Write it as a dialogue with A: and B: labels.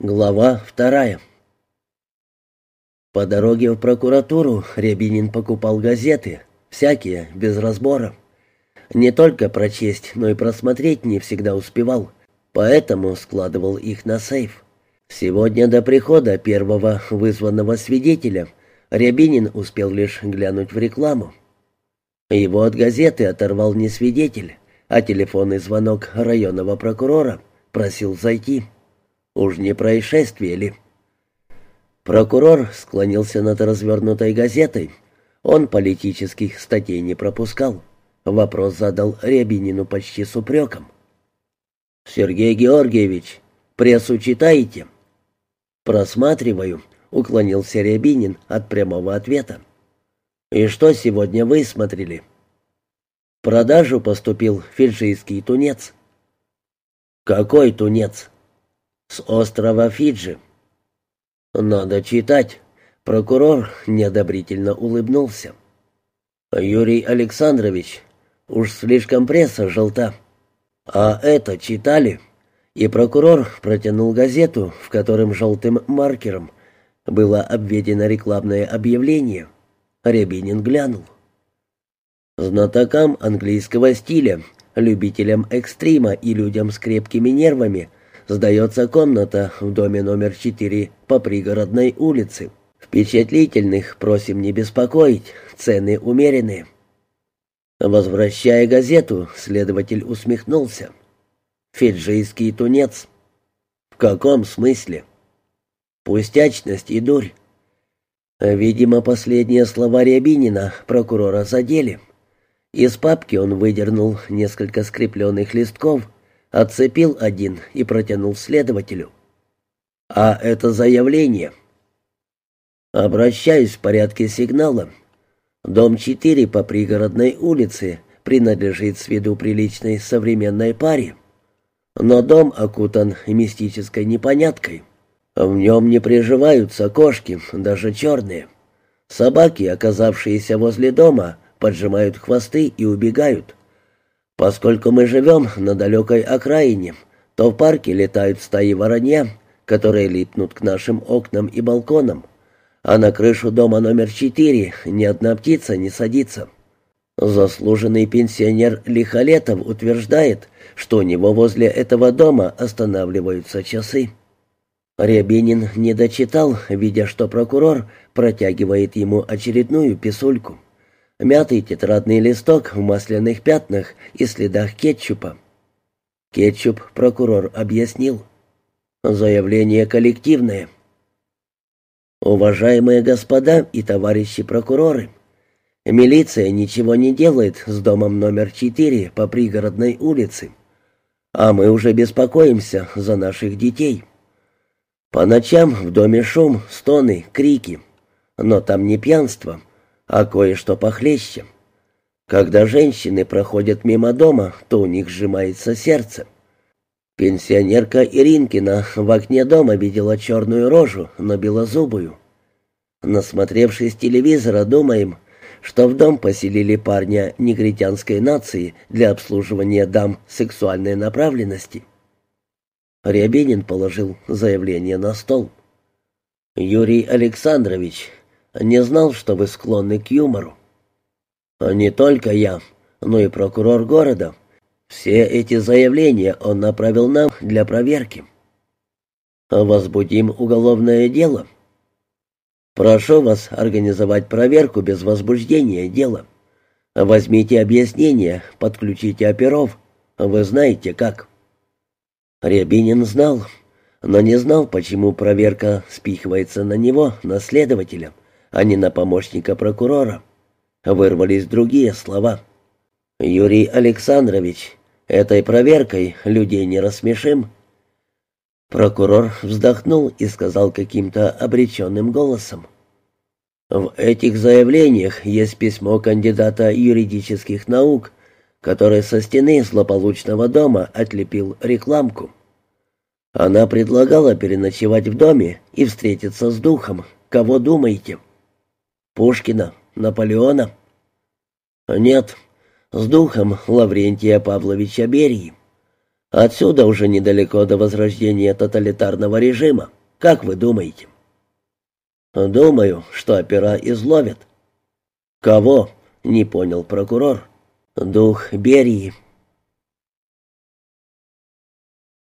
A: Глава вторая. По дороге в прокуратуру Рябинин покупал газеты, всякие, без разбора. Не только прочесть, но и просмотреть не всегда успевал, поэтому складывал их на сейф. Сегодня до прихода первого вызванного свидетеля Рябинин успел лишь глянуть в рекламу. Его от газеты оторвал не свидетель, а телефонный звонок районного прокурора просил зайти. Уж не происшествие ли? Прокурор склонился над развернутой газетой. Он политических статей не пропускал. Вопрос задал Рябинину почти с упреком. «Сергей Георгиевич, прессу читаете?» «Просматриваю», — уклонился Рябинин от прямого ответа. «И что сегодня вы смотрели?» «В продажу поступил фиджийский тунец». «Какой тунец?» С острова Фиджи. Надо читать. Прокурор неодобрительно улыбнулся. Юрий Александрович, уж слишком пресса желта. А это читали? И прокурор протянул газету, в котором желтым маркером было обведено рекламное объявление. Рябинин глянул. Знатокам английского стиля, любителям экстрима и людям с крепкими нервами Сдается комната в доме номер 4 по пригородной улице. Впечатлительных просим не беспокоить, цены умеренные». Возвращая газету, следователь усмехнулся. «Фиджийский тунец». «В каком смысле?» «Пустячность и дурь». Видимо, последние слова Рябинина прокурора задели. Из папки он выдернул несколько скрепленных листков Отцепил один и протянул следователю. «А это заявление?» «Обращаюсь в порядке сигнала. Дом 4 по пригородной улице принадлежит с виду приличной современной паре. Но дом окутан мистической непоняткой. В нем не приживаются кошки, даже черные. Собаки, оказавшиеся возле дома, поджимают хвосты и убегают. Поскольку мы живем на далекой окраине, то в парке летают стаи воронья, которые липнут к нашим окнам и балконам, а на крышу дома номер четыре ни одна птица не садится. Заслуженный пенсионер Лихолетов утверждает, что у него возле этого дома останавливаются часы. Рябинин не дочитал, видя, что прокурор протягивает ему очередную писульку мятый тетрадный листок в масляных пятнах и следах кетчупа. Кетчуп прокурор объяснил. Заявление коллективное. Уважаемые господа и товарищи прокуроры, милиция ничего не делает с домом номер 4 по пригородной улице, а мы уже беспокоимся за наших детей. По ночам в доме шум, стоны, крики, но там не пьянство, а кое-что похлеще. Когда женщины проходят мимо дома, то у них сжимается сердце. Пенсионерка Иринкина в окне дома видела черную рожу, но белозубую. Насмотревшись телевизора, думаем, что в дом поселили парня негритянской нации для обслуживания дам сексуальной направленности. Рябинин положил заявление на стол. «Юрий Александрович, не знал, что вы склонны к юмору. А не только я, но и прокурор города. Все эти заявления он направил нам для проверки. Возбудим уголовное дело. Прошу вас организовать проверку без возбуждения дела. Возьмите объяснение, подключите оперов. Вы знаете как. Рябинин знал, но не знал, почему проверка спихивается на него, на следователя а не на помощника прокурора. Вырвались другие слова. «Юрий Александрович, этой проверкой людей не рассмешим». Прокурор вздохнул и сказал каким-то обреченным голосом. «В этих заявлениях есть письмо кандидата юридических наук, который со стены злополучного дома отлепил рекламку. Она предлагала переночевать в доме и встретиться с духом. Кого думаете?» Пушкина, Наполеона? Нет, с духом Лаврентия Павловича Берии. Отсюда уже недалеко до возрождения тоталитарного режима. Как вы думаете? Думаю, что опера изловят. Кого? Не понял прокурор. Дух Берии.